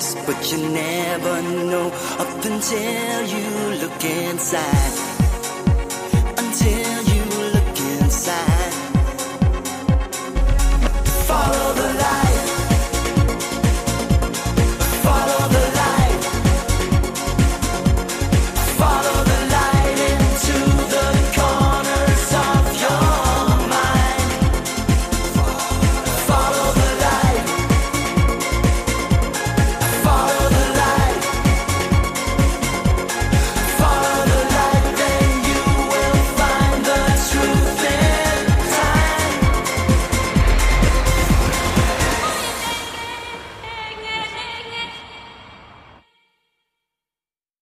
but you never know up until you look inside.